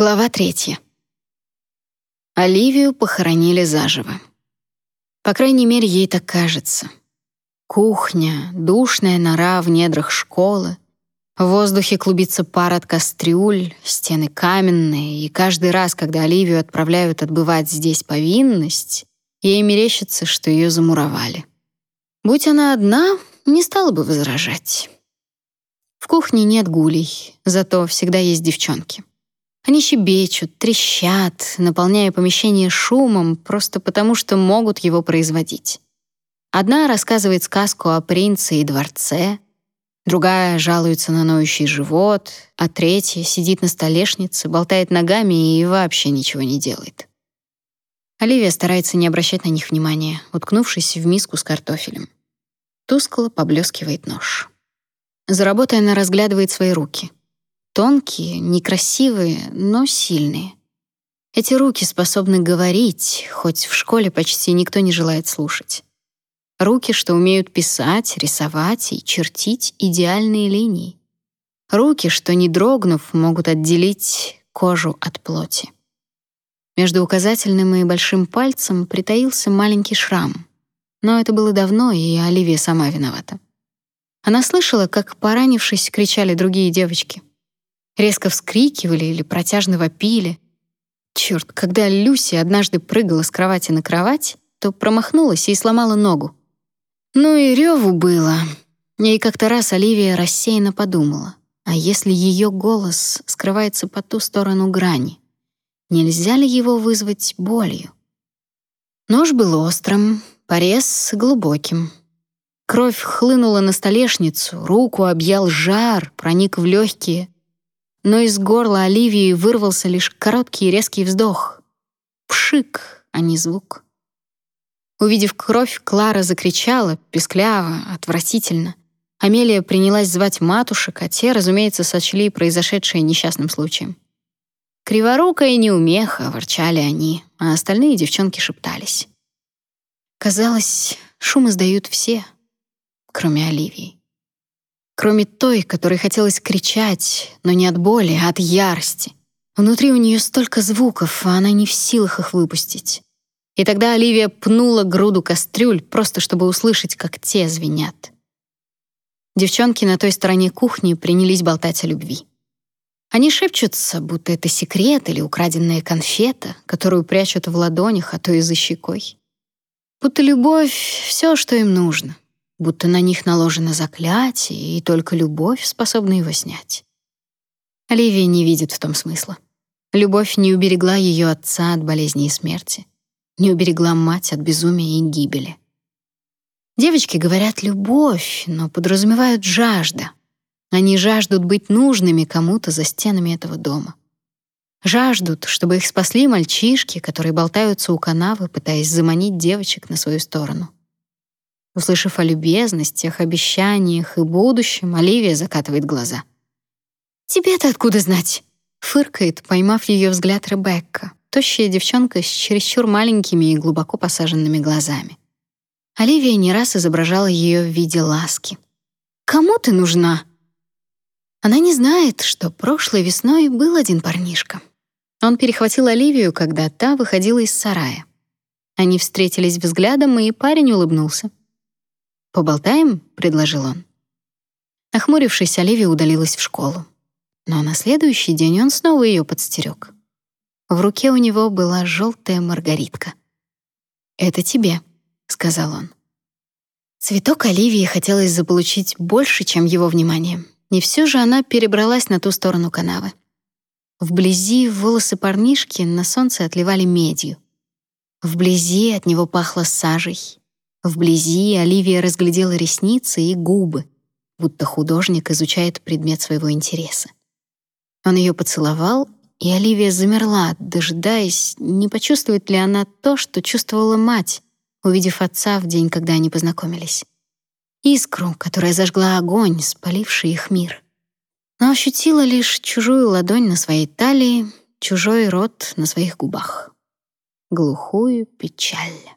Глава третья. Оливию похоронили заживо. По крайней мере, ей так кажется. Кухня, душная нора в недрах школы. В воздухе клубится пар от кастрюль, стены каменные, и каждый раз, когда Оливию отправляют отбывать здесь повинность, ей мерещится, что ее замуровали. Будь она одна, не стала бы возражать. В кухне нет гулей, зато всегда есть девчонки. Они щебечут, трещат, наполняя помещение шумом просто потому, что могут его производить. Одна рассказывает сказку о принце и дворце, другая жалуется на ноющий живот, а третья сидит на столешнице, болтает ногами и вообще ничего не делает. Оливия старается не обращать на них внимания, уткнувшись в миску с картофелем. Тускло поблескивает нож. За работой она разглядывает свои руки — Тонкие, некрасивые, но сильные. Эти руки способны говорить, хоть в школе почти никто не желает слушать. Руки, что умеют писать, рисовать и чертить идеальные линии. Руки, что, не дрогнув, могут отделить кожу от плоти. Между указательным и большим пальцем притаился маленький шрам. Но это было давно, и Оливия сама виновата. Она слышала, как, поранившись, кричали другие девочки — резко вскрикивали или протяжно вопили. Черт, когда Люси однажды прыгала с кровати на кровать, то промахнулась и сломала ногу. Ну и реву было. И как-то раз Оливия рассеянно подумала, а если ее голос скрывается по ту сторону грани, нельзя ли его вызвать болью? Нож был острым, порез глубоким. Кровь хлынула на столешницу, руку объял жар, проник в легкие — но из горла Оливии вырвался лишь короткий и резкий вздох. Пшик, а не звук. Увидев кровь, Клара закричала, пескляво, отвратительно. Амелия принялась звать матушек, а те, разумеется, сочли произошедшее несчастным случаем. «Криворукая неумеха», — ворчали они, а остальные девчонки шептались. Казалось, шум издают все, кроме Оливии кроме той, которой хотелось кричать, но не от боли, а от ярости. Внутри у нее столько звуков, а она не в силах их выпустить. И тогда Оливия пнула груду кастрюль, просто чтобы услышать, как те звенят. Девчонки на той стороне кухни принялись болтать о любви. Они шепчутся, будто это секрет или украденная конфета, которую прячут в ладонях, а то и за щекой. Будто любовь — все, что им нужно будто на них наложено заклятие, и только любовь способна его снять. Оливия не видит в том смысла. Любовь не уберегла ее отца от болезни и смерти, не уберегла мать от безумия и гибели. Девочки говорят «любовь», но подразумевают «жажда». Они жаждут быть нужными кому-то за стенами этого дома. Жаждут, чтобы их спасли мальчишки, которые болтаются у канавы, пытаясь заманить девочек на свою сторону. Услышав о любезностях, обещаниях и будущем, Оливия закатывает глаза. «Тебе-то откуда знать?» — фыркает, поймав ее взгляд Ребекка, тощая девчонка с чересчур маленькими и глубоко посаженными глазами. Оливия не раз изображала ее в виде ласки. «Кому ты нужна?» Она не знает, что прошлой весной был один парнишка. Он перехватил Оливию, когда та выходила из сарая. Они встретились взглядом, и парень улыбнулся. «Поболтаем?» — предложил он. Нахмурившись, Оливия удалилась в школу. Но на следующий день он снова ее подстерег. В руке у него была желтая маргаритка. «Это тебе», — сказал он. Цветок Оливии хотелось заполучить больше, чем его внимание, и все же она перебралась на ту сторону канавы. Вблизи волосы парнишки на солнце отливали медью. Вблизи от него пахло сажей, Вблизи Оливия разглядела ресницы и губы, будто художник изучает предмет своего интереса. Он ее поцеловал, и Оливия замерла, дожидаясь, не почувствует ли она то, что чувствовала мать, увидев отца в день, когда они познакомились. Искру, которая зажгла огонь, спаливший их мир. Но ощутила лишь чужую ладонь на своей талии, чужой рот на своих губах. Глухую печаль.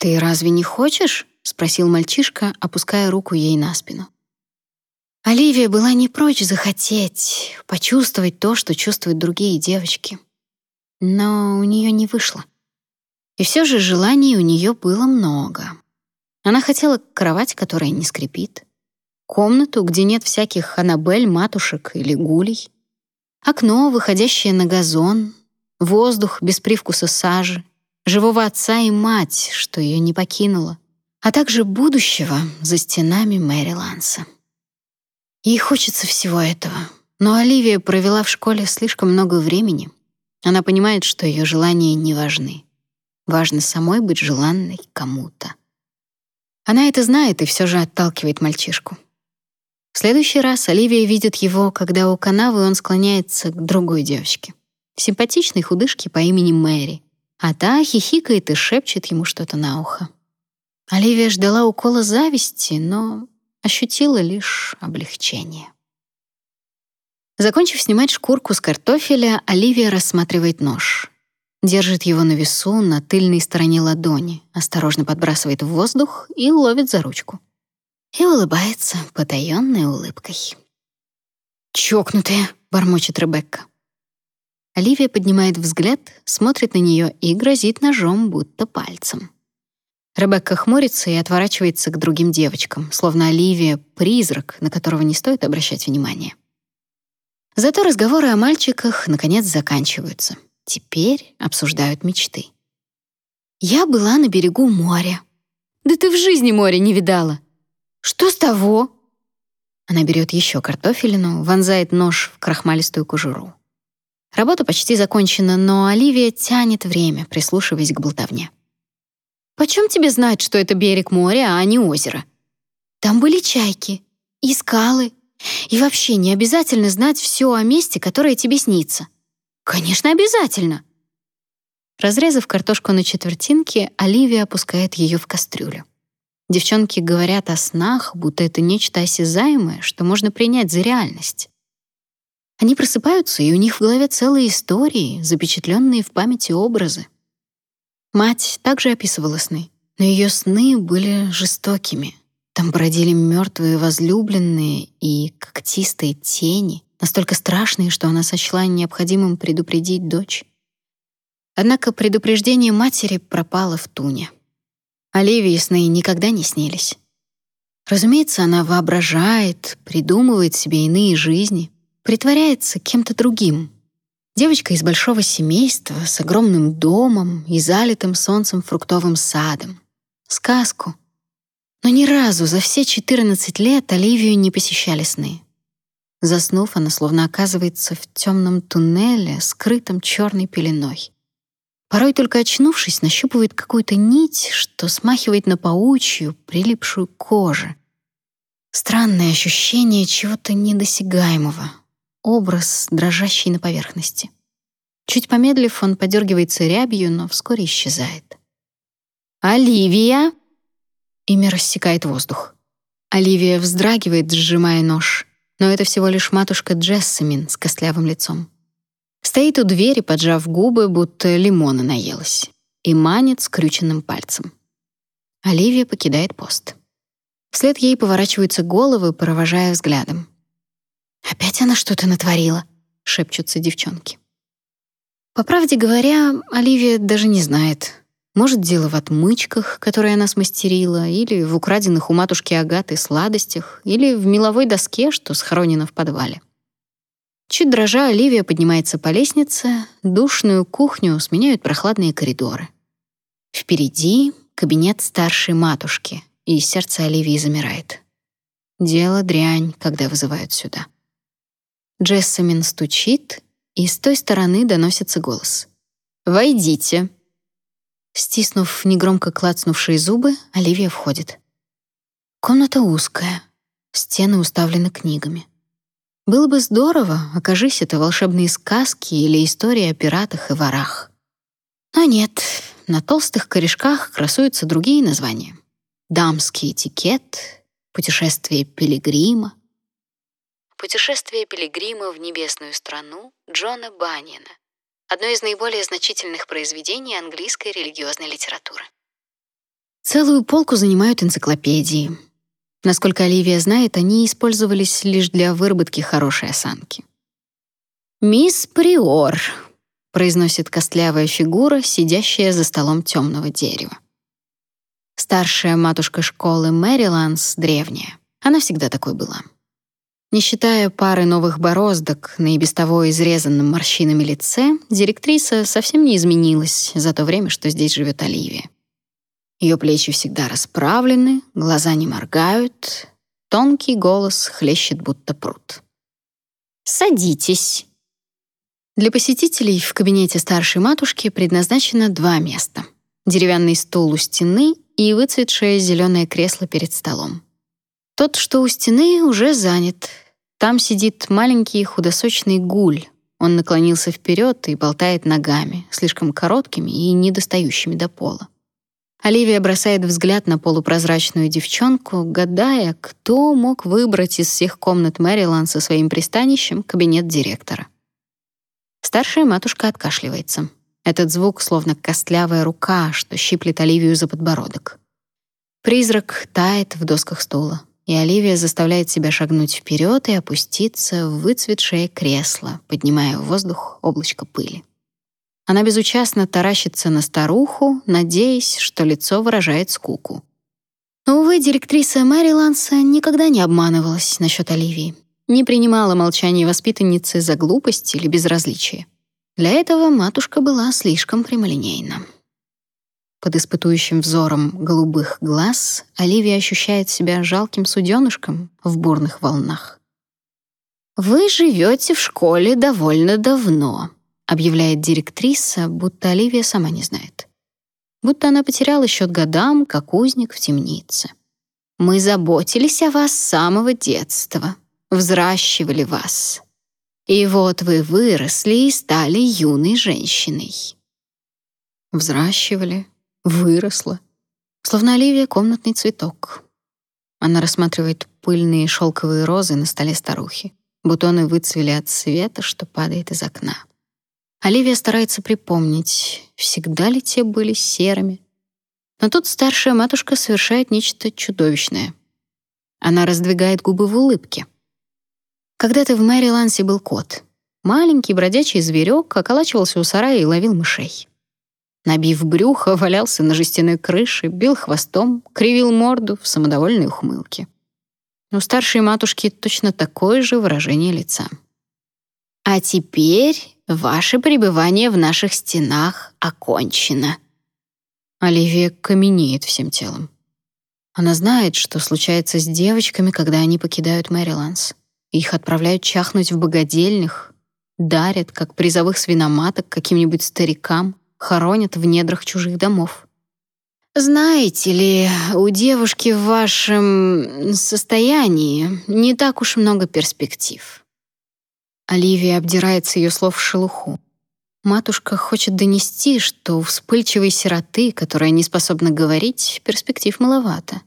«Ты разве не хочешь?» — спросил мальчишка, опуская руку ей на спину. Оливия была не прочь захотеть, почувствовать то, что чувствуют другие девочки. Но у нее не вышло. И все же желаний у нее было много. Она хотела кровать, которая не скрипит, комнату, где нет всяких анабель, матушек или гулей, окно, выходящее на газон, воздух без привкуса сажи, живого отца и мать, что ее не покинула, а также будущего за стенами Мэри Ланса. Ей хочется всего этого, но Оливия провела в школе слишком много времени. Она понимает, что ее желания не важны. Важно самой быть желанной кому-то. Она это знает и все же отталкивает мальчишку. В следующий раз Оливия видит его, когда у канавы он склоняется к другой девочке, симпатичной худышке по имени Мэри, а та хихикает и шепчет ему что-то на ухо. Оливия ждала укола зависти, но ощутила лишь облегчение. Закончив снимать шкурку с картофеля, Оливия рассматривает нож. Держит его на весу на тыльной стороне ладони, осторожно подбрасывает в воздух и ловит за ручку. И улыбается потаённой улыбкой. «Чокнутая», — бормочет Ребекка. Оливия поднимает взгляд, смотрит на нее и грозит ножом, будто пальцем. Ребекка хмурится и отворачивается к другим девочкам, словно Оливия — призрак, на которого не стоит обращать внимание. Зато разговоры о мальчиках наконец заканчиваются. Теперь обсуждают мечты. «Я была на берегу моря». «Да ты в жизни моря не видала!» «Что с того?» Она берет еще картофелину, вонзает нож в крахмалистую кожуру. Работа почти закончена, но Оливия тянет время, прислушиваясь к болтовне. «Почем тебе знать, что это берег моря, а не озеро?» «Там были чайки и скалы. И вообще не обязательно знать все о месте, которое тебе снится». «Конечно, обязательно!» Разрезав картошку на четвертинки, Оливия опускает ее в кастрюлю. Девчонки говорят о снах, будто это нечто осязаемое, что можно принять за реальность. Они просыпаются, и у них в голове целые истории, запечатленные в памяти образы. Мать также описывала сны, но ее сны были жестокими. Там бродили мертвые возлюбленные и когтистые тени, настолько страшные, что она сочла необходимым предупредить дочь. Однако предупреждение матери пропало в туне. Оливии сны никогда не снились. Разумеется, она воображает, придумывает себе иные жизни, притворяется кем-то другим. Девочка из большого семейства с огромным домом и залитым солнцем фруктовым садом. Сказку. Но ни разу за все 14 лет Оливию не посещали сны. Заснув, она словно оказывается в темном туннеле, скрытом черной пеленой. Порой только очнувшись, нащупывает какую-то нить, что смахивает на паучью, прилипшую к коже. Странное ощущение чего-то недосягаемого, образ, дрожащий на поверхности. Чуть помедлив, он подергивается рябью, но вскоре исчезает. «Оливия!» Имя рассекает воздух. Оливия вздрагивает, сжимая нож, но это всего лишь матушка Джессамин с костлявым лицом. Стоит у двери, поджав губы, будто лимона наелась, и манит скрюченным пальцем. Оливия покидает пост. Вслед ей поворачиваются головы, провожая взглядом. «Опять она что-то натворила», — шепчутся девчонки. По правде говоря, Оливия даже не знает. Может, дело в отмычках, которые она смастерила, или в украденных у матушки Агаты сладостях, или в меловой доске, что схоронено в подвале. Чуть дрожа, Оливия поднимается по лестнице, душную кухню сменяют прохладные коридоры. Впереди кабинет старшей матушки, и сердце Оливии замирает. Дело дрянь, когда вызывают сюда. Джессамин стучит, и с той стороны доносится голос. «Войдите». Стиснув негромко клацнувшие зубы, Оливия входит. Комната узкая, стены уставлены книгами. Было бы здорово, окажись это волшебные сказки или истории о пиратах и ворах. Но нет, на толстых корешках красуются другие названия. «Дамский этикет», «Путешествие пилигрима», «Путешествие пилигрима в небесную страну» Джона Баннина, одно из наиболее значительных произведений английской религиозной литературы. Целую полку занимают энциклопедии. Насколько Оливия знает, они использовались лишь для выработки хорошей осанки. «Мисс Приор», — произносит костлявая фигура, сидящая за столом темного дерева. Старшая матушка школы Мэриланс древняя. Она всегда такой была. Не считая пары новых бороздок на и без того изрезанном морщинами лице, директриса совсем не изменилась за то время, что здесь живет Оливия. Ее плечи всегда расправлены, глаза не моргают, тонкий голос хлещет будто пруд. «Садитесь». Для посетителей в кабинете старшей матушки предназначено два места. Деревянный стул у стены и выцветшее зеленое кресло перед столом. Тот, что у стены, уже занят. Там сидит маленький худосочный гуль. Он наклонился вперед и болтает ногами, слишком короткими и недостающими до пола. Оливия бросает взгляд на полупрозрачную девчонку, гадая, кто мог выбрать из всех комнат Мэриланд со своим пристанищем кабинет директора. Старшая матушка откашливается. Этот звук словно костлявая рука, что щиплет Оливию за подбородок. Призрак тает в досках стула, и Оливия заставляет себя шагнуть вперед и опуститься в выцветшее кресло, поднимая в воздух облачко пыли. Она безучастно таращится на старуху, надеясь, что лицо выражает скуку. Но, увы, директриса Мэри Ланса никогда не обманывалась насчет Оливии, не принимала молчание воспитанницы за глупость или безразличие. Для этого матушка была слишком прямолинейна. Под испытующим взором голубых глаз Оливия ощущает себя жалким суденышком в бурных волнах. «Вы живете в школе довольно давно», объявляет директриса, будто Оливия сама не знает. Будто она потеряла счет годам, как узник в темнице. Мы заботились о вас с самого детства, взращивали вас. И вот вы выросли и стали юной женщиной. Взращивали, выросла. Словно Оливия комнатный цветок. Она рассматривает пыльные шелковые розы на столе старухи. Бутоны выцвели от света, что падает из окна. Оливия старается припомнить, всегда ли те были серыми. Но тут старшая матушка совершает нечто чудовищное. Она раздвигает губы в улыбке. Когда-то в Мэрилансе был кот. Маленький бродячий зверек околачивался у сарая и ловил мышей. Набив брюхо, валялся на жестяной крыше, бил хвостом, кривил морду в самодовольной ухмылке. У старшей матушки точно такое же выражение лица. «А теперь Ваше пребывание в наших стенах окончено». Оливия каменеет всем телом. Она знает, что случается с девочками, когда они покидают Мэриландс. Их отправляют чахнуть в богадельнях, дарят, как призовых свиноматок, каким-нибудь старикам, хоронят в недрах чужих домов. Знаете ли, у девушки в вашем состоянии не так уж много перспектив. Оливия обдирает с ее слов шелуху. Матушка хочет донести, что у вспыльчивой сироты, которая не способна говорить, перспектив маловато.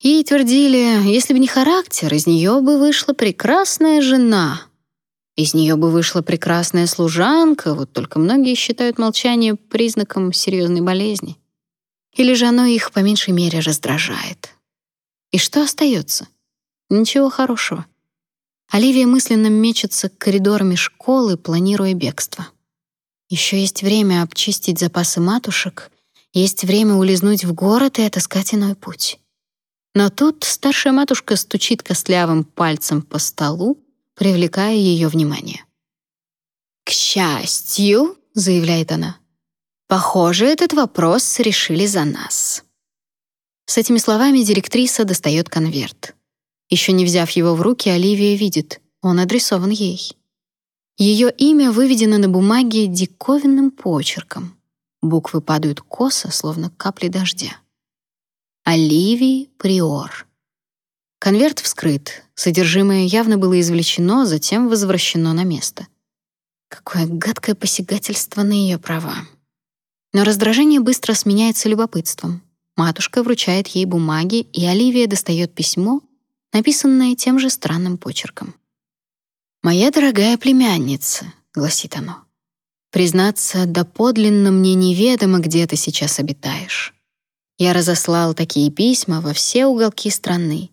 Ей твердили, если бы не характер, из нее бы вышла прекрасная жена. Из нее бы вышла прекрасная служанка, вот только многие считают молчание признаком серьезной болезни. Или же оно их по меньшей мере раздражает. И что остается? Ничего хорошего. Оливия мысленно мечется коридорами школы, планируя бегство. Еще есть время обчистить запасы матушек, есть время улизнуть в город и отыскать иной путь. Но тут старшая матушка стучит костлявым пальцем по столу, привлекая ее внимание. «К счастью», — заявляет она, — «похоже, этот вопрос решили за нас». С этими словами директриса достает конверт. Еще не взяв его в руки, Оливия видит, он адресован ей. Ее имя выведено на бумаге диковинным почерком. Буквы падают косо, словно капли дождя. Оливии Приор. Конверт вскрыт. Содержимое явно было извлечено, затем возвращено на место. Какое гадкое посягательство на ее права. Но раздражение быстро сменяется любопытством. Матушка вручает ей бумаги, и Оливия достает письмо, написанное тем же странным почерком. «Моя дорогая племянница», — гласит оно, «признаться, доподлинно мне неведомо, где ты сейчас обитаешь. Я разослал такие письма во все уголки страны,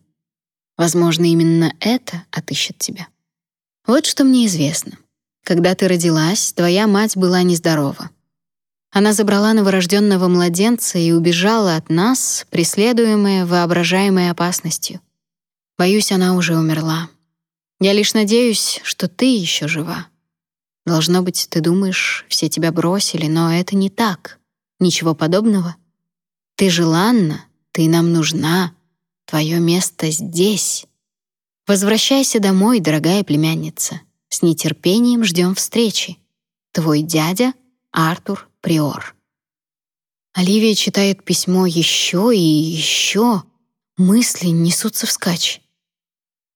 Возможно, именно это отыщет тебя. Вот что мне известно. Когда ты родилась, твоя мать была нездорова. Она забрала новорожденного младенца и убежала от нас, преследуемая воображаемой опасностью. Боюсь, она уже умерла. Я лишь надеюсь, что ты еще жива. Должно быть, ты думаешь, все тебя бросили, но это не так. Ничего подобного. Ты желанна, ты нам нужна. Твое место здесь. Возвращайся домой, дорогая племянница. С нетерпением ждем встречи. Твой дядя Артур Приор. Оливия читает письмо еще и еще. Мысли несутся вскачь.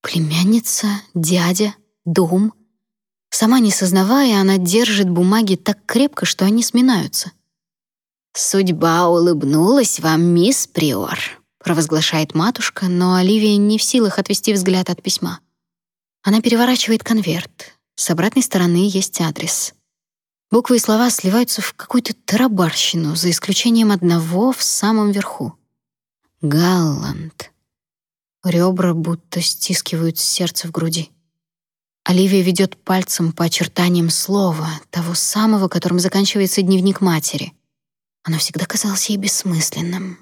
Племянница, дядя, дом. Сама не сознавая, она держит бумаги так крепко, что они сминаются. «Судьба улыбнулась вам, мисс Приор», — провозглашает матушка, но Оливия не в силах отвести взгляд от письма. Она переворачивает конверт. С обратной стороны есть адрес. Буквы и слова сливаются в какую-то тарабарщину, за исключением одного в самом верху. Галланд. Ребра будто стискивают сердце в груди. Оливия ведет пальцем по очертаниям слова, того самого, которым заканчивается дневник матери. Оно всегда казалось ей бессмысленным.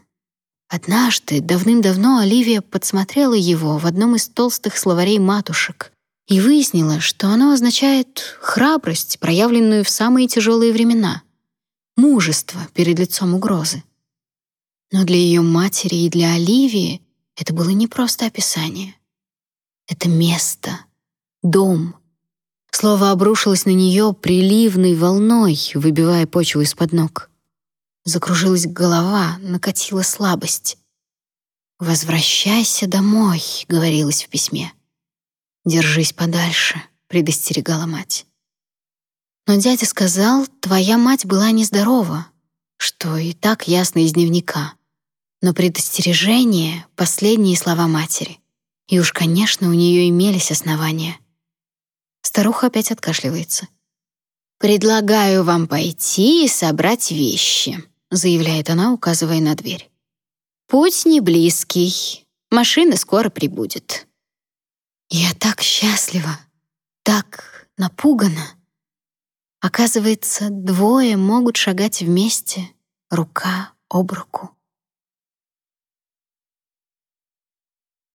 Однажды, давным-давно, Оливия подсмотрела его в одном из толстых словарей матушек и выяснила, что оно означает храбрость, проявленную в самые тяжелые времена, мужество перед лицом угрозы. Но для ее матери и для Оливии это было не просто описание. Это место, дом. Слово обрушилось на нее приливной волной, выбивая почву из-под ног. Закружилась голова, накатила слабость. «Возвращайся домой», — говорилось в письме. «Держись подальше», — предостерегала мать. Но дядя сказал, твоя мать была нездорова, что и так ясно из дневника. Но предостережение — последние слова матери. И уж, конечно, у нее имелись основания. Старуха опять откашливается. «Предлагаю вам пойти и собрать вещи», — заявляет она, указывая на дверь. «Путь не близкий, машина скоро прибудет». Я так счастлива, так напугана. Оказывается, двое могут шагать вместе, рука об руку.